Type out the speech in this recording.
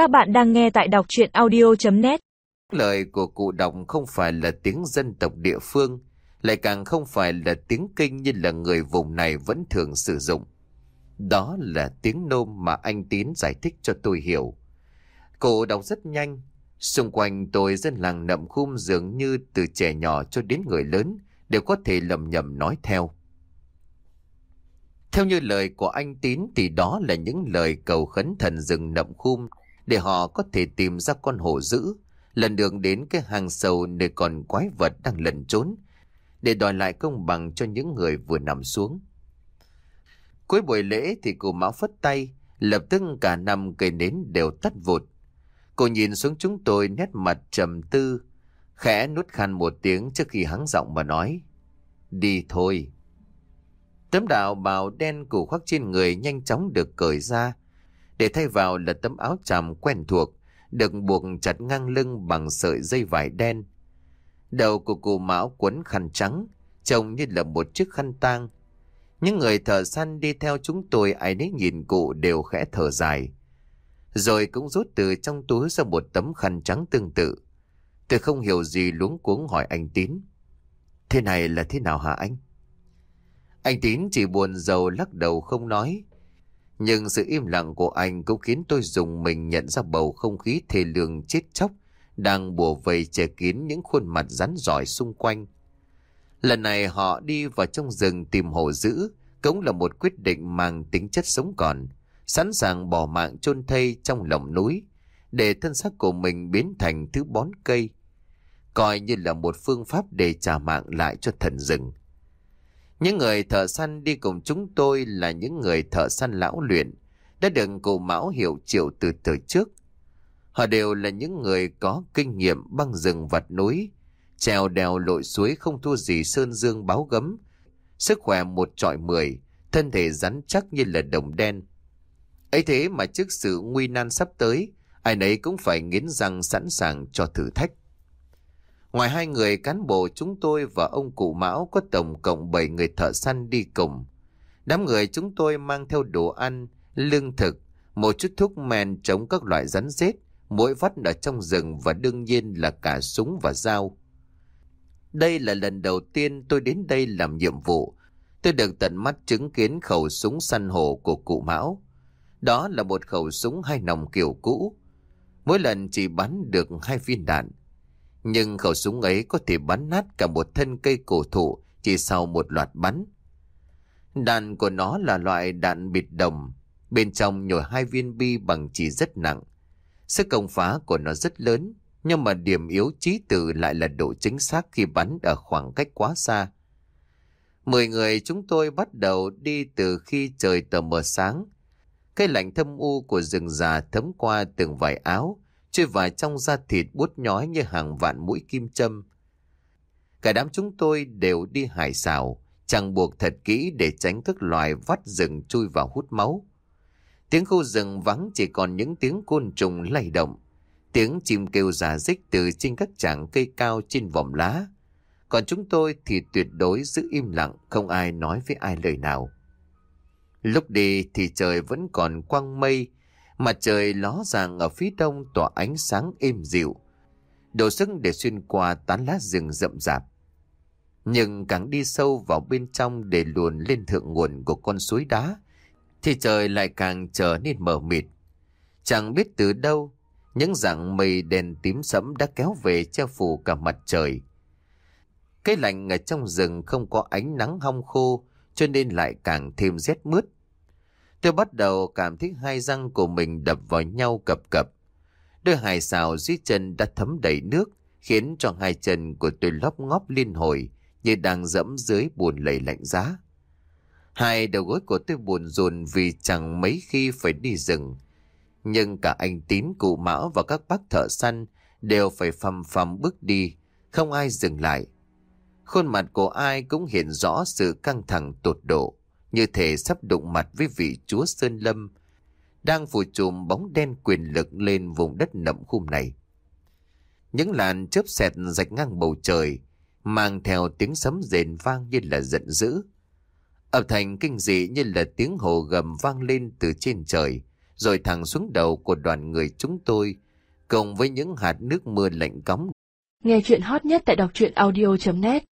Các bạn đang nghe tại đọc chuyện audio.net Lời của cụ đồng không phải là tiếng dân tộc địa phương, lại càng không phải là tiếng kinh như là người vùng này vẫn thường sử dụng. Đó là tiếng nôm mà anh Tín giải thích cho tôi hiểu. Cụ đọc rất nhanh, xung quanh tôi dân làng nậm khum dường như từ trẻ nhỏ cho đến người lớn đều có thể lầm nhầm nói theo. Theo như lời của anh Tín thì đó là những lời cầu khấn thần rừng nậm khum để họ có thể tìm ra con hổ dữ, lần đường đến cái hang sâu nơi còn quái vật đang lẩn trốn, để đòi lại công bằng cho những người vừa nằm xuống. Cuối buổi lễ thì cụ Mão phất tay, lập tức cả năm cây nến đều tắt vụt. Cô nhìn xuống chúng tôi nét mặt trầm tư, khẽ nuốt khan một tiếng trước khi hắng giọng mà nói. Đi thôi. Tấm đạo bào đen củ khoác trên người nhanh chóng được cởi ra, để thay vào là tấm áo tràm quen thuộc, được buộc chặt ngang lưng bằng sợi dây vải đen. Đầu của cụ Mão quấn khăn trắng, trông như là một chiếc khăn tang. Những người thợ săn đi theo chúng tôi ai nấy nhìn cụ đều khẽ thở dài. Rồi cũng rút từ trong túi ra một tấm khăn trắng tương tự. Tôi không hiểu gì luống cuống hỏi anh Tín. Thế này là thế nào hả anh? Anh Tín chỉ buồn rầu lắc đầu không nói. Nhưng sự im lặng của anh cũng khiến tôi dùng mình nhận ra bầu không khí thê lương chết chóc đang bùa vây che kín những khuôn mặt rắn giỏi xung quanh. Lần này họ đi vào trong rừng tìm hổ dữ, cũng là một quyết định mang tính chất sống còn, sẵn sàng bỏ mạng chôn thây trong lòng núi, để thân xác của mình biến thành thứ bón cây, coi như là một phương pháp để trả mạng lại cho thần rừng. Những người thợ săn đi cùng chúng tôi là những người thợ săn lão luyện, đã được cụ Mão hiểu chiều từ thời trước. Họ đều là những người có kinh nghiệm băng rừng vặt núi, trèo đèo lội suối không thua gì sơn dương báo gấm. Sức khỏe một trọi mười, thân thể rắn chắc như là đồng đen. ấy thế mà trước sự nguy nan sắp tới, ai nấy cũng phải nghiến răng sẵn sàng cho thử thách. Ngoài hai người cán bộ chúng tôi và ông cụ Mão có tổng cộng 7 người thợ săn đi cùng. Đám người chúng tôi mang theo đồ ăn, lương thực, một chút thuốc men chống các loại rắn rết, mỗi vắt ở trong rừng và đương nhiên là cả súng và dao. Đây là lần đầu tiên tôi đến đây làm nhiệm vụ. Tôi được tận mắt chứng kiến khẩu súng săn hổ của cụ Mão. Đó là một khẩu súng hai nòng kiểu cũ. Mỗi lần chỉ bắn được hai viên đạn. Nhưng khẩu súng ấy có thể bắn nát cả một thân cây cổ thụ chỉ sau một loạt bắn. Đạn của nó là loại đạn bịt đồng, bên trong nhồi hai viên bi bằng chỉ rất nặng. Sức công phá của nó rất lớn, nhưng mà điểm yếu trí tử lại là độ chính xác khi bắn ở khoảng cách quá xa. Mười người chúng tôi bắt đầu đi từ khi trời tờ mờ sáng. Cái lạnh thâm u của rừng già thấm qua từng vải áo, chui vào trong da thịt bút nhói như hàng vạn mũi kim châm. Cả đám chúng tôi đều đi hải xào, chẳng buộc thật kỹ để tránh các loài vắt rừng chui vào hút máu. Tiếng khu rừng vắng chỉ còn những tiếng côn trùng lay động, tiếng chim kêu giả dích từ trên các trảng cây cao trên vòm lá. Còn chúng tôi thì tuyệt đối giữ im lặng, không ai nói với ai lời nào. Lúc đi thì trời vẫn còn quang mây, Mặt trời ló ràng ở phía đông tỏa ánh sáng êm dịu, đổ sức để xuyên qua tán lá rừng rậm rạp. Nhưng càng đi sâu vào bên trong để luồn lên thượng nguồn của con suối đá, thì trời lại càng trở nên mờ mịt. Chẳng biết từ đâu, những dạng mây đèn tím sẫm đã kéo về che phủ cả mặt trời. Cái lạnh ở trong rừng không có ánh nắng hong khô, cho nên lại càng thêm rét mướt. Tôi bắt đầu cảm thấy hai răng của mình đập vào nhau cập cập. Đôi hài xào dưới chân đã thấm đầy nước, khiến cho hai chân của tôi lóp ngóp liên hồi như đang dẫm dưới buồn lầy lạnh giá. Hai đầu gối của tôi buồn rùn vì chẳng mấy khi phải đi rừng. Nhưng cả anh Tín, cụ Mão và các bác thợ săn đều phải phầm phầm bước đi, không ai dừng lại. Khuôn mặt của ai cũng hiện rõ sự căng thẳng tột độ như thể sắp đụng mặt với vị chúa Sơn Lâm, đang phủ trùm bóng đen quyền lực lên vùng đất nậm khum này. Những làn chớp xẹt rạch ngang bầu trời, mang theo tiếng sấm rền vang như là giận dữ. Âm thành kinh dị như là tiếng hồ gầm vang lên từ trên trời, rồi thẳng xuống đầu của đoàn người chúng tôi, cộng với những hạt nước mưa lạnh cóng. Nghe chuyện hot nhất tại đọc truyện audio.net